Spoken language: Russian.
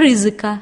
рызыка.